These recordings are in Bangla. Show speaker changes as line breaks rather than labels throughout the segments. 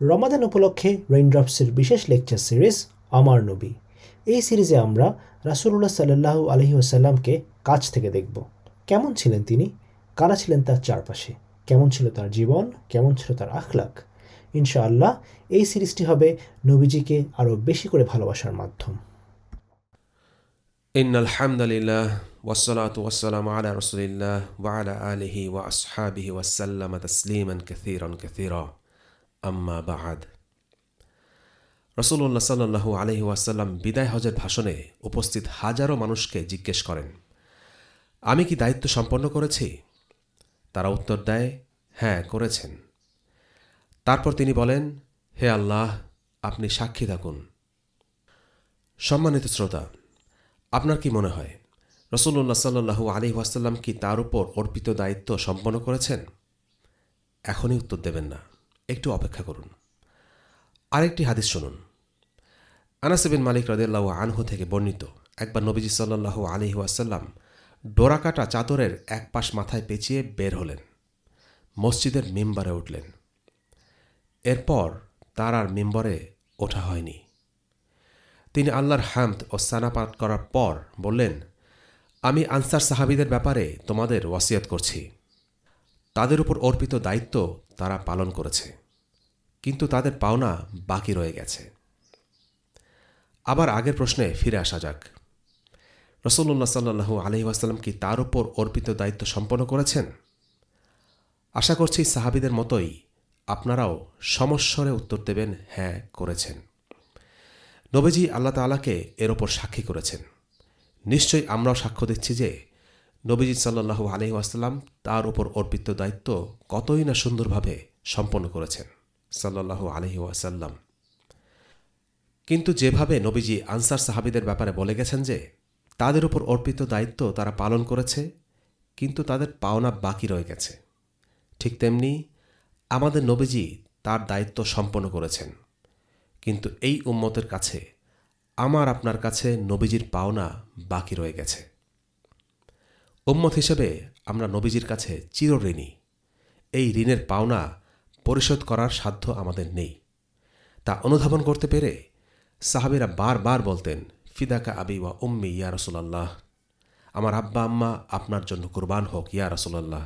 রমাদান উপলক্ষে রেইনড্রপসের বিশেষ লেকচার সিরিজ আমার নবী এই সিরিজে আমরা রাসুল্লাহ সাল্লাহু আলহি আসাল্লামকে কাছ থেকে দেখব কেমন ছিলেন তিনি কারা ছিলেন তার চারপাশে কেমন ছিল তার জীবন কেমন ছিল তার আখলাক ইনশাআল্লাহ এই সিরিজটি হবে নবীজিকে আরও বেশি করে ভালোবাসার মাধ্যম
إن الحمد لله والصلاة والسلام على رسول الله وعلى آله وأصحابه وسلم تسليما كثيرا كثيرا আম্মা বাহাদ রসুল্লাহ সাল্লু আলহি ওয়াসাল্লাম বিদায় হজের ভাষণে উপস্থিত হাজারো মানুষকে জিজ্ঞেস করেন, আমি কি দায়িত্ব সম্পন্ন করেছি? তারা উত্তর দেয় হ্যাঁ করেছেন। তারপর তিনি বলেন, হে আল্লাহ, আপনি সাক্ষী থাকুন। সম্মানিত শ্রোতা, আপনার কি মনে হয় রসুল্লাহ সাল্লু আলি ওয়াসাল্লাম কি তার উপর অর্পিত দায়িত্ব সম্পন্ন করেছেন? এখনই উত্তর দেবেন না। একটু অপেক্ষা করুন। আরেকটি হাদিস শুনুন। আনাসেবিন মালিক রদেল্লাহ আনহু থেকে বর্ণিত একবার নবীজি সাল্লাহু আলী ওয়াসাল্লাম ডোরাকাটা চাদরের এক পাশ মাথায় পেঁচিয়ে বের হলেন। মসজিদের মেম্বারে উঠলেন। এরপর তার আর মেম্বরে ওঠা হয়নি। তিনি আল্লাহর হ্যামদ ও সানা পাঠ করার পর বললেন, আমি আনসার সাহাবিদের ব্যাপারে তোমাদের ওয়াসিয়ত করছি। তাদের উপর অর্পিত দায়িত্ব তারা পালন করেছে। কিন্তু তাদের পাওনা বাকি রয়ে গেছে। আবার আগের প্রশ্নে ফিরে আসা যাক। রসল্লা সাল্লু আলহি ওয়াসাল্লাম কি তার উপর অর্পিত দায়িত্ব সম্পন্ন করেছেন? আশা করছি সাহাবিদের মতোই আপনারাও সমস্বরে উত্তর দেবেন হ্যাঁ করেছেন। নবীজি আল্লাহ তালাকে এর ওপর সাক্ষী করেছেন। নিশ্চয়ই আমরাও সাক্ষ্য দিচ্ছি যে নবীজি সাল্লাহু আলহি আসাল্লাম তার উপর অর্পিত দায়িত্ব কতই না সুন্দরভাবে সম্পন্ন করেছেন সাল্লাহু আলহি ওয়াসাল্লাম। কিন্তু যেভাবে নবীজি আনসার সাহাবিদের ব্যাপারে বলে গেছেন যে, তাদের উপর অর্পিত দায়িত্ব তারা পালন করেছে, কিন্তু তাদের পাওনা বাকি রয়ে গেছে। ঠিক তেমনি আমাদের নবীজি তার দায়িত্ব সম্পন্ন করেছেন। কিন্তু এই উম্মতের কাছে, আমার আপনার কাছে নবীজির পাওনা বাকি রয়ে গেছে। উম্মত হিসেবে আমরা নবীজির কাছে চিরঋণী। এই ঋণের পাওনা পরিশোধ করার সাধ্য আমাদের নেই। তা অনুধাবন করতে পেরে সাহাবিরা বারবার বলতেন, ফিদাকা আবি ওয়া উম্মি, ইয়া রসুলাল্লাহ। আমার আব্বা, আম্মা, আপনার জন্য কুরবান হোক, ইয়া রসুলাল্লাহ।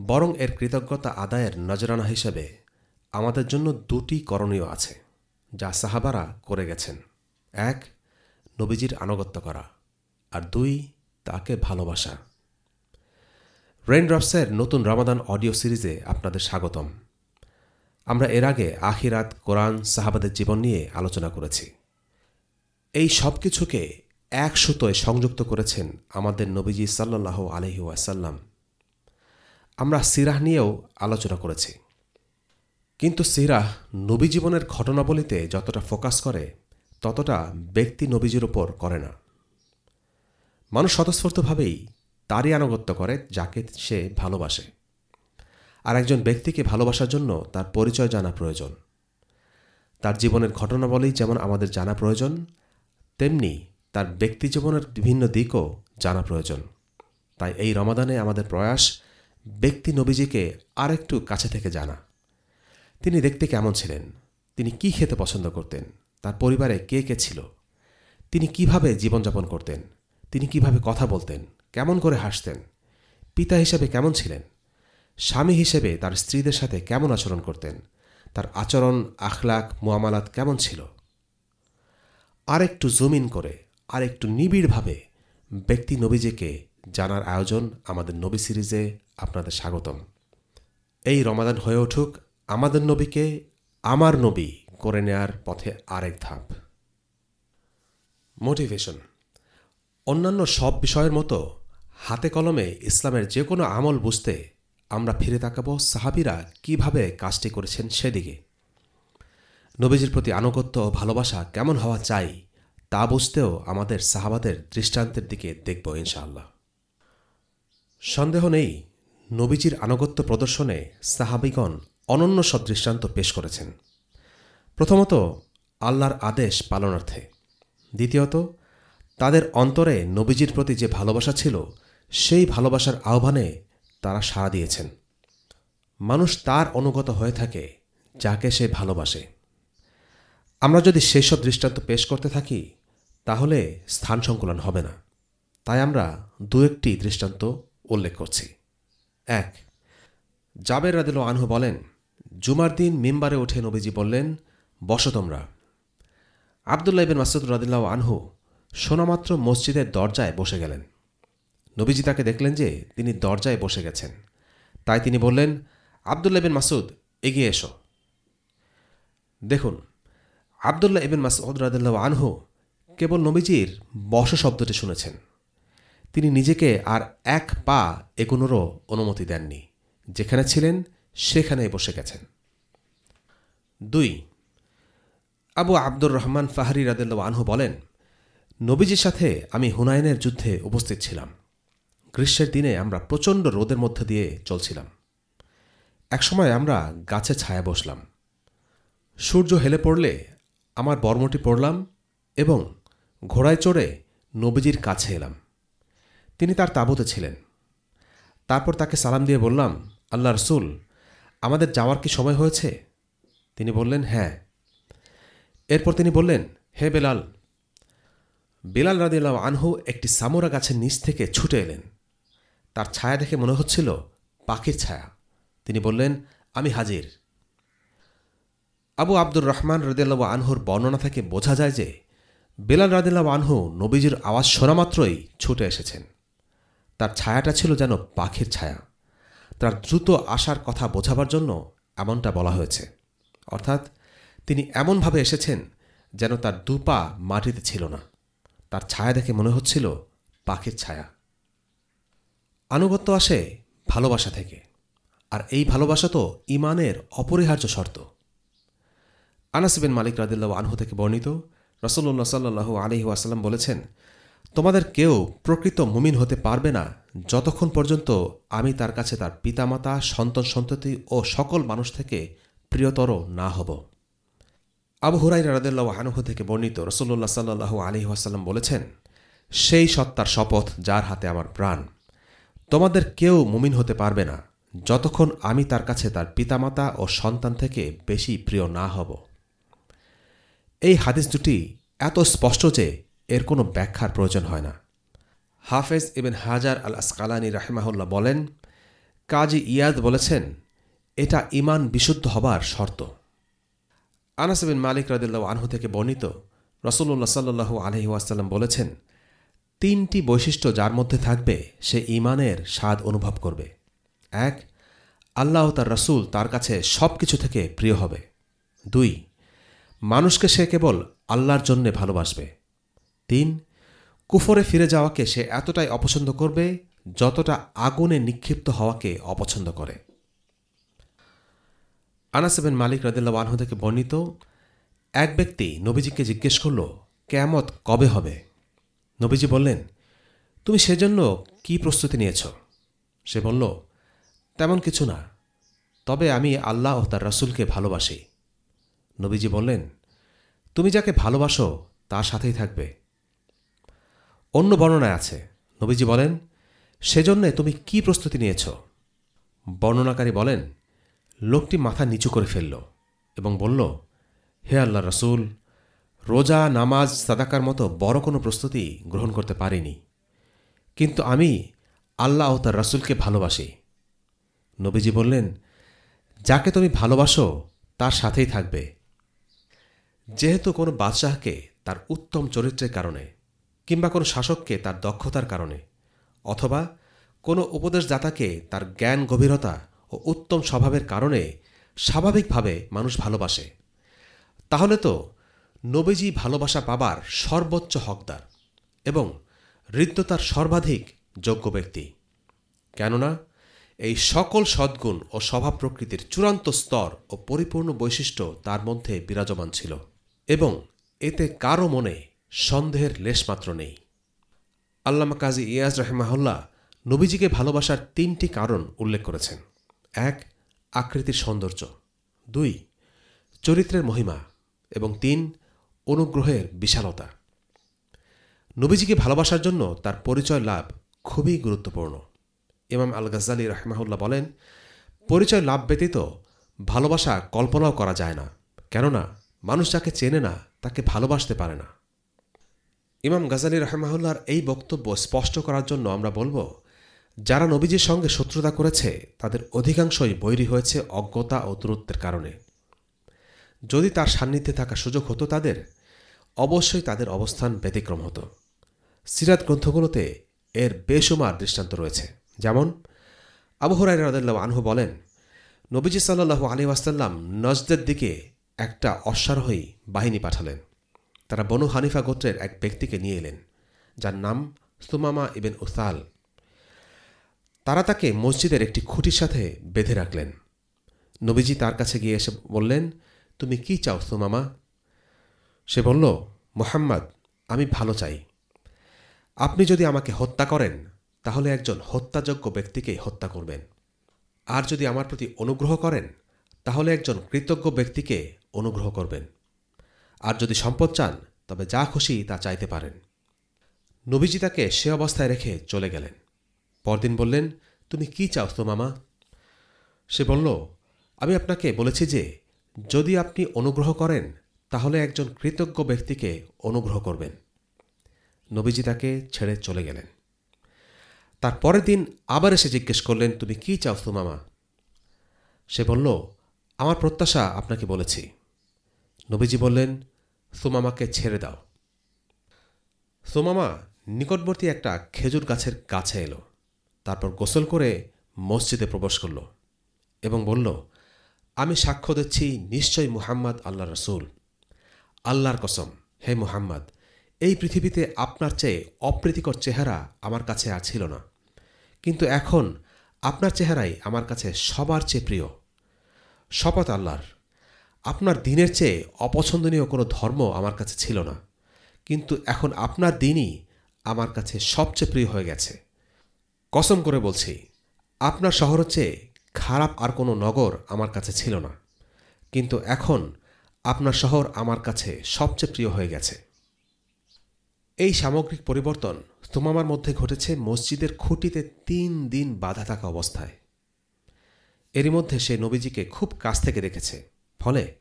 বরং এর কৃতজ্ঞতা আদায়ের নজরানা হিসেবে আমাদের জন্য দুটি করণীয় আছে, যা সাহাবারা করে গেছেন। এক, নবীজির আনুগত্য করা। আর দুই তাকে ভালোবাসা। রেইনড্রপসের নতুন রমাদান অডিও সিরিজে আপনাদের স্বাগতম। আমরা এর আগে আখিরাত, কোরআন, সাহাবাদের জীবন নিয়ে আলোচনা করেছি। এই সব কিছুকে এক সুতোয় সংযুক্ত করেছেন আমাদের নবীজি সাল্লাহ আলহি ওয়াসাল্লাম। আমরা সিরাহ নিয়েও আলোচনা করেছি। কিন্তু সিরাহ নবী জীবনের ঘটনাবলিতে যতটা ফোকাস করে, ততটা ব্যক্তি নবীজির ওপর করে না। মানুষ স্বতঃস্ফূর্তভাবেই তারই আনুগত্য করে যাকে সে ভালোবাসে। আর একজন ব্যক্তিকে ভালোবাসার জন্য তার পরিচয় জানা প্রয়োজন। তার জীবনের ঘটনাবলী যেমন আমাদের জানা প্রয়োজন, তেমনি তার ব্যক্তি জীবনের বিভিন্ন দিকও জানা প্রয়োজন। তাই এই রমাদানে আমাদের প্রয়াস ব্যক্তি নবীজিকে আরেকটু কাছে থেকে জানা। তিনি দেখতে কেমন ছিলেন? তিনি কি খেতে পছন্দ করতেন? তার পরিবারে কে কে ছিল? তিনি কীভাবে জীবনযাপন করতেন? তিনি কীভাবে কথা বলতেন, কেমন করে হাসতেন, পিতা হিসেবে কেমন ছিলেন, স্বামী হিসেবে তার স্ত্রীদের সাথে কেমন আচরণ করতেন, তার আচরণ আখলাক মোয়ামালাত কেমন ছিল। আরেকটু জমিন করে, আরেকটু নিবিড়ভাবে ব্যক্তি নবীজিকে জানার আয়োজন আমাদের নবী সিরিজে আপনাদের স্বাগতম। এই রমাদান হয়ে উঠুক, আমাদের নবীকে আমার নবী করে নেয়ার পথে আরেক ধাপ। মোটিভেশন অন্যান্য সব বিষয়ের মতো, হাতে কলমে ইসলামের যে কোনো আমল বুঝতে আমরা ফিরে তাকাব সাহাবিরা কীভাবে কাজটি করেছেন সেদিকে। নবীজির প্রতি আনুগত্য ও ভালোবাসা কেমন হওয়া চাই, তা বুঝতেও আমাদের সাহাবাদের দৃষ্টান্তের দিকে দেখব ইনশাআল্লাহ। সন্দেহ নেই, নবীজির আনুগত্য প্রদর্শনে সাহাবিগণ অনন্য সব দৃষ্টান্ত পেশ করেছেন। প্রথমত, আল্লাহর আদেশ পালনার্থে। দ্বিতীয়ত তাদের অন্তরে নবীজির প্রতি যে ভালোবাসা ছিল, সেই ভালোবাসার আহ্বানে তারা সাড়া দিয়েছেন। মানুষ তার অনুগত হয়ে থাকে, যাকে সে ভালোবাসে। আমরা যদি সেসব দৃষ্টান্ত পেশ করতে থাকি, তাহলে স্থান সংকুলন হবে না। তাই আমরা দু একটি দৃষ্টান্ত উল্লেখ করছি। এক, জাবের রাদিল আনহু বলেন, জুমার দিন মিম্বারে উঠে নবীজি বললেন, বসো তোমরা। আবদুল্লাহ মাসুদ রাদিল্লাহ আনহু শোনামাত্র মসজিদের দরজায় বসে গেলেন। নবীজি তাকে দেখলেন যে তিনি দরজায় বসে গেছেন। তাই তিনি বললেন, আবদুল্লাহ ইবেন মাসুদ এগিয়ে এসো। দেখুন, আবদুল্লাহ ইবেন মাসুদ রাদিল্লাহ আনহু কেবল নবীজির বস শব্দটি শুনেছেন। তিনি নিজেকে আর এক পা এগোনোরও অনুমতি দেননি। যেখানে ছিলেন, সেখানেই বসে গেছেন। দুই, আবু আব্দুর রহমান ফাহারি রাদেল্লা আনহু বলেন নবীজির সাথে আমি হুনায়নের যুদ্ধে উপস্থিত ছিলাম। গ্রীষ্মের দিনে আমরা প্রচণ্ড রোদের মধ্যে দিয়ে চলছিলাম। একসময় আমরা গাছে ছায়া বসলাম। সূর্য হেলে পড়লে আমার বর্মটি পড়লাম এবং ঘোড়ায় চড়ে নবীজির কাছে এলাম। তিনি তার তাঁবুতে ছিলেন। তারপর তাকে সালাম দিয়ে বললাম, আল্লাহ রসুল, আমাদের যাওয়ার কি সময় হয়েছে? তিনি বললেন হ্যাঁ। এরপর তিনি বললেন, হে বেলাল বেলাল রাদিল্লাহ আনহু একটি সামোরা গাছের নিচ থেকে ছুটে এলেন। তার ছায়া দেখে মনে হচ্ছিল, পাখির ছায়া। তিনি বললেন, আমি হাজির। আবু আব্দুর রহমান রদিল্লাহ আনহুর বর্ণনা থেকে বোঝা যায় যে, বেলাল রাদিল্লাহ আনহু নবীজির আওয়াজ শোনা মাত্রই ছুটে এসেছেন। তার ছায়াটা ছিল যেন পাখির ছায়া। তার দ্রুত আসার কথা বোঝাবার জন্য এমনটা বলা হয়েছে। অর্থাৎ, তিনি এমনভাবে এসেছেন যেন তার দুপা মাটিতে ছিল না। তার ছায়া দেখে মনে হচ্ছিল পাখির ছায়া। আনুগত্য আসে ভালোবাসা থেকে, আর এই ভালোবাসা তো ইমানের অপরিহার্য শর্ত। আনাসিবেন মালিক রাদিল্লাহ আনহু থেকে বর্ণিত রসল্লা সাল্লু আলহি আসাল্লাম বলেছেন, তোমাদের কেউ প্রকৃত মুমিন হতে পারবে না যতক্ষণ পর্যন্ত আমি তার কাছে তার পিতামাতা সন্তান সন্ততি ও সকল মানুষ থেকে প্রিয়তর না হব। আবু হুরাই রাদেল্লাহ আনহু থেকে বর্ণিত রসল্লা সাল্লু আলি আসাল্লাম বলেছেন, সেই সত্তার শপথ যার হাতে আমার প্রাণ। তোমাদের কেউ মুমিন হতে পারবে না, যতক্ষণ আমি তার কাছে তার পিতামাতা ও সন্তান থেকে বেশি প্রিয় না হব। এই হাদিস দুটি এত স্পষ্ট যে এর কোনো ব্যাখ্যার প্রয়োজন হয় না। হাফেজ ইবেন হাজার আল আসকালানি রাহেমাহুল্লাহ বলেন, কাজী ইয়াদ বলেছেন, এটা ইমান বিশুদ্ধ হবার শর্ত। আনাস বিন মালিক রাদিল্লাহ আনহু থেকে বর্ণিত রসুল্লাহ সাল্লু আলহি ওয়াসাল্লাম বলেছেন, তিনটি বৈশিষ্ট্য যার মধ্যে থাকবে, সে ইমানের স্বাদ অনুভব করবে। এক, আল্লাহ তার রসুল তার কাছে সব কিছু থেকে প্রিয় হবে। দুই, মানুষকে সে কেবল আল্লাহর জন্যে ভালোবাসবে। তিন, কুফরে ফিরে যাওয়াকে সে এতটাই অপছন্দ করবে, যতটা আগুনে নিক্ষিপ্ত হওয়াকে অপছন্দ করে। আনাসেবেন মালিক রাদিল্লা আনহু থেকে বর্ণিত এক ব্যক্তি নবীজিকে জিজ্ঞেস করল, কেয়ামত কবে হবে? নবীজি বললেন, তুমি সেজন্য কি প্রস্তুতি নিয়েছ? সে বলল, তেমন কিছু না, তবে আমি আল্লাহ ও তার রাসুলকে ভালোবাসি। নবীজি বললেন, তুমি যাকে ভালোবাসো, তার সাথেই থাকবে। অন্য বর্ণনায় আছে, নবীজি বলেন, সেজন্যে তুমি কি প্রস্তুতি নিয়েছ? বর্ণনাকারী বলেন লোকটি মাথা নিচু করে ফেলল এবং বলল, হে আল্লাহ রসুল, রোজা, নামাজ, সাদাকার মতো বড় কোনো প্রস্তুতি গ্রহণ করতে পারিনি। কিন্তু আমি আল্লাহ ও তার রসুলকে ভালোবাসি। নবীজি বললেন, যাকে তুমি ভালোবাসো, তার সাথেই থাকবে। যেহেতু কোনো বাদশাহকে তার উত্তম চরিত্রের কারণে কিংবা কোনো শাসককে তার দক্ষতার কারণে অথবা কোনো উপদেশদাতাকে তার জ্ঞান গভীরতা ও উত্তম স্বভাবের কারণে স্বাভাবিকভাবে মানুষ ভালোবাসে। তাহলে তো নবীজি ভালোবাসা পাবার সর্বোচ্চ হকদার এবং হৃদ্যতার সর্বাধিক যোগ্য ব্যক্তি। কেননা এই সকল সদ্গুণ ও স্বভাব প্রকৃতির চূড়ান্ত স্তর ও পরিপূর্ণ বৈশিষ্ট্য তার মধ্যে বিরাজমান ছিল এবং এতে কারও মনে সন্দেহের লেশমাত্র নেই। আল্লামা কাজী ইয়াজ রাহেমাহুল্লাহ নবীজিকে ভালোবাসার তিনটি কারণ উল্লেখ করেছেন। এক, আকৃতির সৌন্দর্য। দুই, চরিত্রের মহিমা। এবং তিন, অনুগ্রহের বিশালতা। নবীজিকে ভালোবাসার জন্য তার পরিচয় লাভ খুবই গুরুত্বপূর্ণ। ইমাম আল গাজ্জালি রহমাহুল্লাহ বলেন, পরিচয় লাভ ব্যতীত ভালোবাসা কল্পনাও করা যায় না। কেননা, মানুষ যাকে চেনে না, তাকে ভালোবাসতে পারে না। ইমাম গাজালি রহমাহুল্লার এই বক্তব্য স্পষ্ট করার জন্য আমরা বলব যারা নবীজির সঙ্গে শত্রুতা করেছে, তাদের অধিকাংশই বৈরী হয়েছে অজ্ঞতা ও দূরত্বের কারণে। যদি তার সান্নিধ্যে থাকা সুযোগ হতো তাদের, অবশ্যই তাদের অবস্থান ব্যতিক্রম হতো। সিরাত গ্রন্থগুলোতে এর বেসুমার দৃষ্টান্ত রয়েছে। যেমন, আবু হরাই আনহু বলেন, নবীজি সাল্লাহু আলী ওয়াসাল্লাম নজদের দিকে একটা অশ্বারোহী বাহিনী পাঠালেন। তারা বনু হানিফা গোত্রের এক ব্যক্তিকে নিয়ে এলেন, যার নাম সুমামা ইবেন উসাল। তারা তাকে মসজিদের একটি খুঁটির সাথে বেঁধে রাখলেন। নবীজি তার কাছে গিয়ে এসে বললেন, তুমি কি চাও সুমামা সে বলল, মোহাম্মদ, আমি ভালো চাই। আপনি যদি আমাকে হত্যা করেন, তাহলে একজন হত্যাযোগ্য ব্যক্তিকেই হত্যা করবেন। আর যদি আমার প্রতি অনুগ্রহ করেন, তাহলে একজন কৃতজ্ঞ ব্যক্তিকে অনুগ্রহ করবেন। আর যদি সম্পদ চান, তবে যা খুশি তা চাইতে পারেন। নবীজি তাকে সে অবস্থায় রেখে চলে গেলেন। পরদিন বললেন, তুমি কি চাও তো মামা? সে বলল, আমি আপনাকে বলেছি যে, যদি আপনি অনুগ্রহ করেন, তাহলে একজন কৃতজ্ঞ ব্যক্তিকে অনুগ্রহ করবেন। নবীজি তাকে ছেড়ে চলে গেলেন। তার পরের দিন আবার এসে জিজ্ঞেস করলেন, তুমি কি চাও তো মামা? সে বলল, আমার প্রত্যাশা আপনাকে বলেছি। নবীজি বললেন সুমামাকে ছেড়ে দাও। সুমামা নিকটবর্তী একটা খেজুর গাছের কাছে এলো। তারপর গোসল করে মসজিদে প্রবেশ করল এবং বলল, আমি সাক্ষ্য দিচ্ছি নিশ্চয়ই মুহাম্মদ আল্লাহ রসুল। আল্লাহর কসম, হে মুহাম্মদ, এই পৃথিবীতে আপনার চেয়ে অপ্রীতিকর চেহারা আমার কাছে আর ছিল না। কিন্তু এখন আপনার চেহারাই আমার কাছে সবার চেয়ে প্রিয়। শপথ আল্লাহর। আপনার দিনের চেয়ে অপছন্দনীয় কোনো ধর্ম আমার কাছে ছিল না। কিন্তু এখন আপনার দিনই আমার কাছে সবচেয়ে প্রিয় হয়ে গেছে। কসম করে বলছি, আপনার শহরের চেয়ে খারাপ আর কোনো নগর আমার কাছে ছিল না। কিন্তু এখন আপনার শহর আমার কাছে সবচেয়ে প্রিয় হয়ে গেছে। এই সামগ্রিক পরিবর্তন তোমামার মধ্যে ঘটেছে মসজিদের খুঁটিতে তিন দিন বাধা থাকা অবস্থায়। এরই মধ্যে সে নবীজিকে খুব কাছ থেকে দেখেছে। ফলে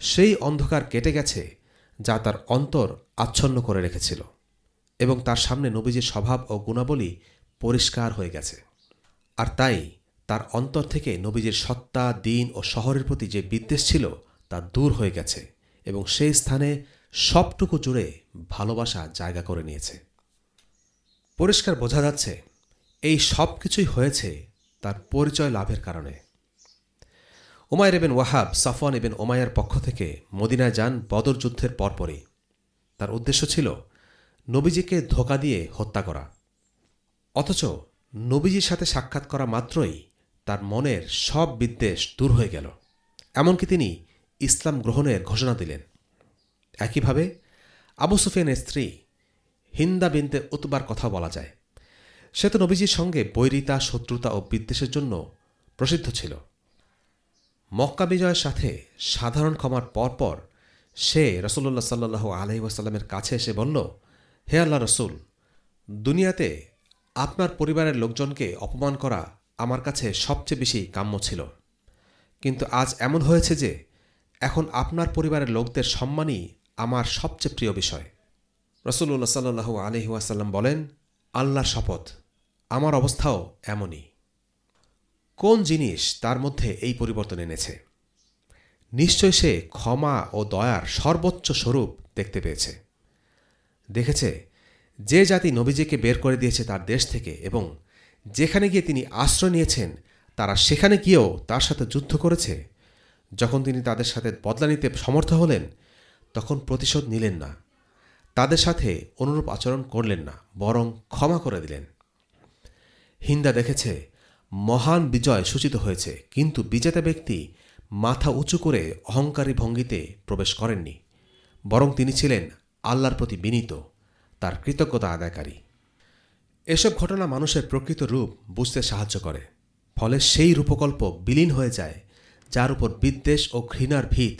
সেই অন্ধকার কেটে গেছে যা তার অন্তর আচ্ছন্ন করে রেখেছিল এবং তার সামনে নবীজির স্বভাব ও গুণাবলী পরিষ্কার হয়ে গেছে। আর তাই তার অন্তর থেকে নবীজির সত্তা, দিন ও শহরের প্রতি যে বিদ্বেষ ছিল তা দূর হয়ে গেছে এবং সেই স্থানে সবটুকু জুড়ে ভালোবাসা জায়গা করে নিয়েছে। পরিষ্কার বোঝা যাচ্ছে এই সব কিছুই হয়েছে তার পরিচয় লাভের কারণে। ওমায়ের এবেন ওয়াহাব, সাফওয়ান এবেন ওমায়ের পক্ষ থেকে মদিনায় যান বদর যুদ্ধের পরপরই। তার উদ্দেশ্য ছিল নবীজিকে ধোকা দিয়ে হত্যা করা। অথচ নবীজির সাথে সাক্ষাৎ করা মাত্রই তার মনের সব বিদ্বেষ দূর হয়ে গেল। এমনকি তিনি ইসলাম গ্রহণের ঘোষণা দিলেন। একইভাবে আবু সুফিয়ানের স্ত্রী হিন্দা বিনতে উতবার কথা বলা যায়। সে তো নবীজির সঙ্গে বৈরিতা, শত্রুতা ও বিদ্বেষের জন্য প্রসিদ্ধ ছিল। মক্কা বিজয়ের সাথে সাধারণ ক্ষমার পরপর সে রসুল্লাহ সাল্লু আলহি ওয়াসাল্লামের কাছে এসে বলল, হে আল্লাহ রসুল, দুনিয়াতে আপনার পরিবারের লোকজনকে অপমান করা আমার কাছে সবচেয়ে বেশি কাম্য ছিল। কিন্তু আজ এমন হয়েছে যে, এখন আপনার পরিবারের লোকদের সম্মানই আমার সবচেয়ে প্রিয় বিষয়। রসুল্লাহ সাল্লু আলহি ওয়াসাল্লাম বলেন, আল্লাহর শপথ, আমার অবস্থাও এমনই। কোন জিনিস তার মধ্যে এই পরিবর্তন এনেছে? নিশ্চয় সে ক্ষমা ও দয়ার সর্বোচ্চ স্বরূপ দেখতে পেয়েছে। দেখেছে যে জাতি নবীজিকে বের করে দিয়েছে তার দেশ থেকে এবং যেখানে গিয়ে তিনি আশ্রয় নিয়েছেন, তারা সেখানে গিয়েও তার সাথে যুদ্ধ করেছে। যখন তিনি তাদের সাথে বদলা নিতে সমর্থ হলেন, তখন প্রতিশোধ নিলেন না। তাদের সাথে অনুরূপ আচরণ করলেন না, বরং ক্ষমা করে দিলেন। হিন্দা দেখেছে, মহান বিজয় সূচিত হয়েছে, কিন্তু বিজেতা ব্যক্তি মাথা উঁচু করে অহংকারী ভঙ্গিতে প্রবেশ করেননি, বরং তিনি ছিলেন আল্লাহর প্রতি বিনীত। তার কৃতজ্ঞতা আদায়কারী। এসব ঘটনা মানুষের প্রকৃত রূপ বুঝতে সাহায্য করে। ফলে সেই রূপকল্প বিলীন হয়ে যায়, যার উপর বিদ্বেষ ও ঘৃণার ভিত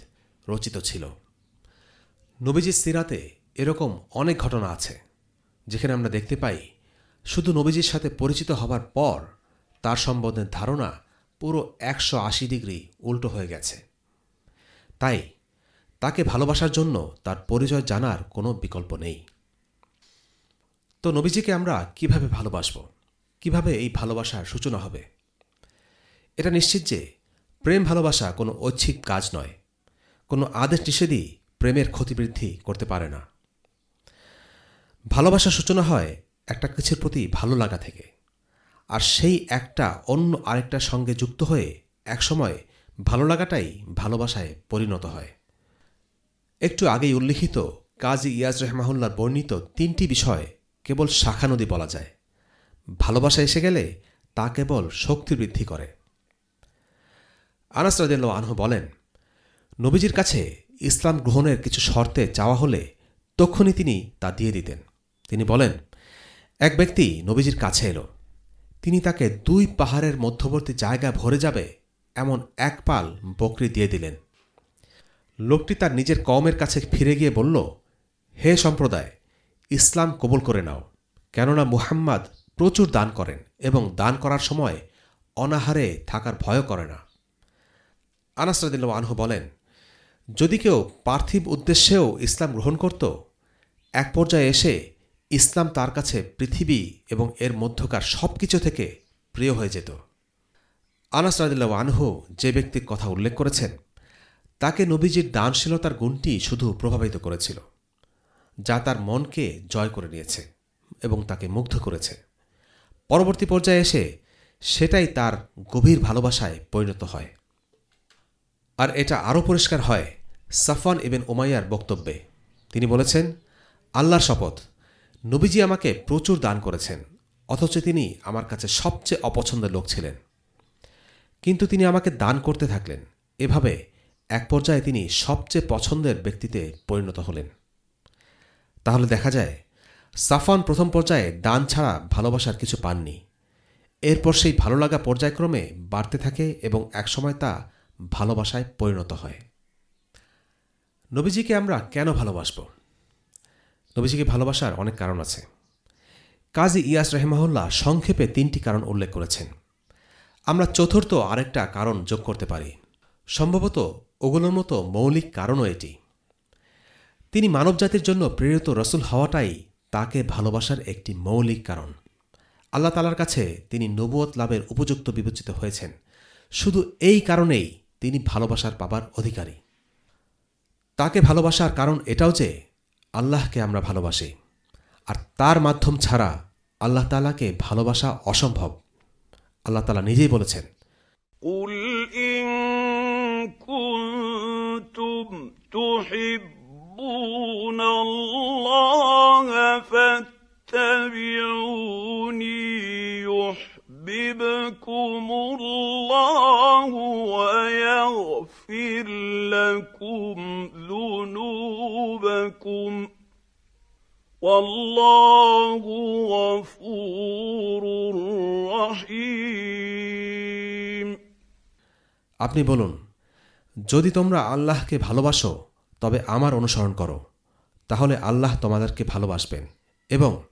রচিত ছিল। নবীজির সিরাতে এরকম অনেক ঘটনা আছে, যেখানে আমরা দেখতে পাই, শুধু নবীজির সাথে পরিচিত হবার পর তার সম্বন্ধে ধারণা পুরো একশো আশি ডিগ্রি উল্টো হয়ে গেছে। তাই, তাকে ভালোবাসার জন্য তার পরিচয় জানার কোনো বিকল্প নেই। তো নবীজিকে আমরা কীভাবে ভালোবাসব? কীভাবে এই ভালোবাসার সূচনা হবে? এটা নিশ্চিত যে প্রেম ভালোবাসা কোনো ঐচ্ছিক কাজ নয়। কোনো আদেশ নিষেধই প্রেমের ক্ষতিবৃদ্ধি করতে পারে না। ভালোবাসার সূচনা হয় একটা কিছুর প্রতি ভালো লাগা থেকে। আর সেই একটা অন্য আরেকটার সঙ্গে যুক্ত হয়ে একসময় ভালো লাগাটাই ভালোবাসায় পরিণত হয়। একটু আগেই উল্লিখিত কাজী ইয়াজ রহমাহুল্লার বর্ণিত তিনটি বিষয় কেবল শাখা নদী বলা যায়। ভালোবাসা এসে গেলে তা কেবল শক্তি বৃদ্ধি করে। আনাস আনহু বলেন, নবীজির কাছে ইসলাম গ্রহণের কিছু শর্তে চাওয়া হলে তক্ষণই তিনি তা দিয়ে দিতেন। তিনি বলেন, এক ব্যক্তি নবীজির কাছে এলো। তিনি তাকে দুই পাহাড়ের মধ্যবর্তী জায়গা ভরে যাবে এমন এক পাল বকরি দিয়ে দিলেন। লোকটি তার নিজের কমের কাছে ফিরে গিয়ে বলল, হে সম্প্রদায় ইসলাম কবুল করে নাও। কেননা মুহাম্মদ প্রচুর দান করেন এবং দান করার সময় অনাহারে থাকার ভয় করে না। আনাসরাদিল্লা আনহু বলেন, যদি কেউ পার্থিব উদ্দেশ্যেও ইসলাম গ্রহণ করত, এক পর্যায়ে এসে ইসলাম তার কাছে পৃথিবী এবং এর মধ্যকার সব কিছু থেকে প্রিয় হয়ে যেত। আনাস রাদিল্লা আনহু যে ব্যক্তির কথা উল্লেখ করেছেন, তাকে নবীজির দানশীলতার গুণটি শুধু প্রভাবিত করেছিল। যা তার মনকে জয় করে নিয়েছে এবং তাকে মুগ্ধ করেছে। পরবর্তী পর্যায়ে এসে সেটাই তার গভীর ভালোবাসায় পরিণত হয়। আর এটা আরও পরিষ্কার হয় সাফান ইবেন ওমাইয়ার বক্তব্যে। তিনি বলেছেন, আল্লাহর শপথ, নবীজি আমাকে প্রচুর দান করেছেন, অথচ তিনি আমার কাছে সবচেয়ে অপছন্দের লোক ছিলেন। কিন্তু তিনি আমাকে দান করতে থাকলেন। এভাবে এক পর্যায়ে তিনি সবচেয়ে পছন্দের ব্যক্তিতে পরিণত হলেন। তাহলে দেখা যায় সাফান প্রথম পর্যায়ে দান ছাড়া ভালোবাসার কিছু পাননি। এরপর সেই ভালো লাগা পর্যায়ক্রমে বাড়তে থাকে এবং একসময় তা ভালোবাসায় পরিণত হয়। নবীজিকে আমরা কেন ভালোবাসব? নবীজিকে ভালোবাসার অনেক কারণ আছে। কাজী ইয়াস রেহমাহুল্লাহ সংক্ষেপে তিনটি কারণ উল্লেখ করেছেন। আমরা চতুর্থ আরেকটা কারণ যোগ করতে পারি। সম্ভবত ওগুলোর মতো মৌলিক কারণও এটি। তিনি মানবজাতির জন্য প্রেরিত রসুল হওয়াটাই তাকে ভালোবাসার একটি মৌলিক কারণ। আল্লাহ তালার কাছে তিনি নবুয়ত লাভের উপযুক্ত বিবেচিত হয়েছেন। শুধু এই কারণেই তিনি ভালোবাসার পাবার অধিকারী। তাকে ভালোবাসার কারণ এটাও যে আল্লাহকে আমরা ভালোবাসি। আর তার মাধ্যম ছাড়া আল্লাহ তালাকে ভালোবাসা অসম্ভব। আল্লাহ তালা নিজেই বলেছেন,
কুল ইন তুহিব تحبون الله فاتبعوني يحببكم الله ويغفر لكم ذنوبكم والله غفور رحيم
আপনি বলুন যদি তোমরা আল্লাহকে ভালোবাসো তবে আমার অনুসরণ করো। তাহলে আল্লাহ তোমাদেরকে ভালোবাসবেন এবং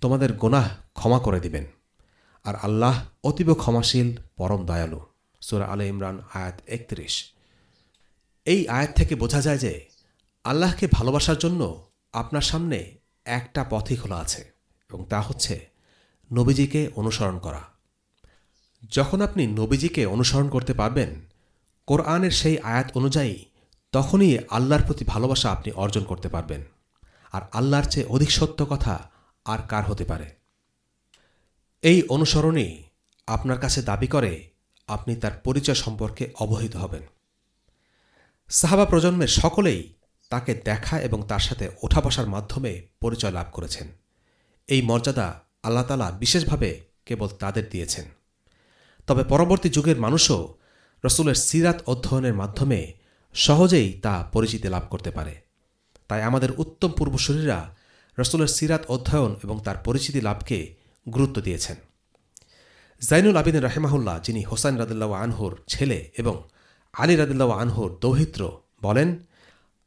তোমাদের গোনাহ ক্ষমা করে দিবেন। আর আল্লাহ অতীব ক্ষমাশীল, পরম দয়ালু। সুরা আলে ইমরান, আয়াত একত্রিশ। এই আয়াত থেকে বোঝা যায় যে আল্লাহকে ভালোবাসার জন্য আপনার সামনে একটা পথই খোলা আছে এবং তা হচ্ছে নবীজিকে অনুসরণ করা। যখন আপনি নবীজিকে অনুসরণ করতে পারবেন, কোরআনের সেই আয়াত অনুযায়ী তখনই আল্লাহর প্রতি ভালোবাসা আপনি অর্জন করতে পারবেন। আর আল্লাহর চেয়ে অধিক সত্য কথা আর কার হতে পারে? এই অনুসরণই আপনার কাছে দাবি করে আপনি তার পরিচয় সম্পর্কে অবহিত হবেন। সাহাবা প্রজন্মের সকলেই তাকে দেখা এবং তার সাথে ওঠা বসার মাধ্যমে পরিচয় লাভ করেছেন। এই মর্যাদা আল্লাহ তালা বিশেষভাবে কেবল তাদের দিয়েছেন। তবে পরবর্তী যুগের মানুষও রসুলের সিরাত অধ্যয়নের মাধ্যমে সহজেই তা পরিচিতি লাভ করতে পারে। তাই আমাদের উত্তম পূর্বশরীরা রসুলের সিরাত অধ্যয়ন এবং তার পরিচিতি লাভকে গুরুত্ব দিয়েছেন। জাইনুল আবিদিন রাহেমাহুল্লাহ, যিনি হোসাইন রাদুল্লাহ আনহুর ছেলে এবং আলী রাদুল্লাহ আনহুর দৌহিত্র বলেন,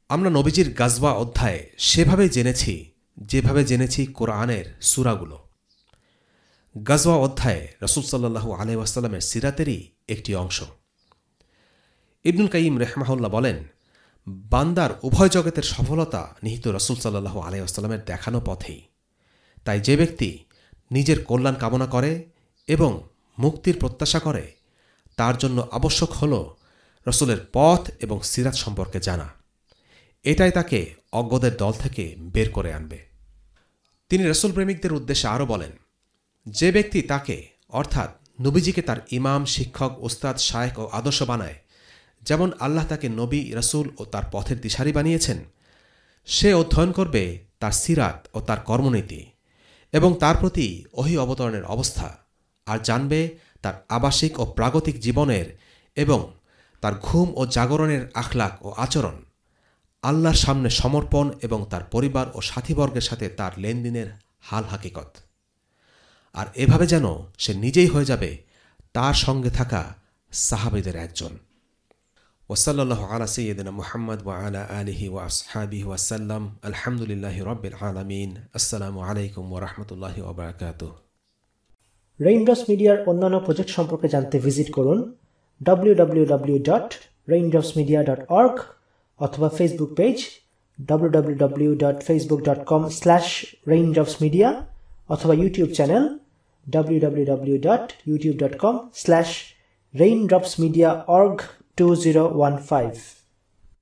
আমরা নবীজির গাজবা অধ্যায় সেভাবে জেনেছি, যেভাবে জেনেছি কোরআনের সুরাগুলো। গাজওয়া অধ্যায়ে রসুল সাল্লাহু আলহামের সিরাতেরই একটি অংশ। ইবনুল কাইম রেহমাহুল্লাহ বলেন, বান্দার উভয় জগতের সফলতা নিহিত রসুল সাল্লাহ আলাইসাল্লামের দেখানো পথেই। তাই যে ব্যক্তি নিজের কল্যাণ কামনা করে এবং মুক্তির প্রত্যাশা করে, তার জন্য আবশ্যক হল রসুলের পথ এবং সিরাত সম্পর্কে জানা। এটাই তাকে অজ্ঞদের দল থেকে বের করে আনবে। তিনি রসুল প্রেমিকদের উদ্দেশ্যে আরও বলেন, যে ব্যক্তি তাকে, অর্থাৎ নবীজিকে তার ইমাম, শিক্ষক ওস্তাদ শায়েক ও আদর্শ বানায় যেমন আল্লাহ তাকে নবী, রসুল ও তার পথের দিশারি বানিয়েছেন সে অধ্যয়ন করবে তার সিরাত ও তার কর্মনীতি এবং তার প্রতি অহি অবতরণের অবস্থা, আর জানবে তার আবাসিক ও প্রাগতিক জীবনের এবং তার ঘুম ও জাগরণের আখলাক ও আচরণ, আল্লাহর সামনে সমর্পণ এবং তার পরিবার ও সাথীবর্গের সাথে তার লেনদেনের হাল হাকিকত। আর এভাবে যেন সে নিজেই হয়ে যাবে, তার সঙ্গে থাকা সাহাবিদের একজন। ওসাল্লাহ আলা সৈয়দিনা মুহাম্মদ ওয়া আলা আলিহি ওয়া আসহাবিহি ওয়াসাল্লাম আলহামদুলিল্লাহ রব্বিল আলামিন আসসালামু আলাইকুম ওয়া রাহমাতুল্লাহি ওয়া বারাকাতুহু
রেইনড্রপস মিডিয়ার অন্যান্য প্রজেক্ট সম্পর্কে জানতে ভিজিট করুন www.raindropsmedia.org অথবা ফেসবুক পেজ www.facebook.com/raindropsmedia অথবা ইউটিউব চ্যানেল 2015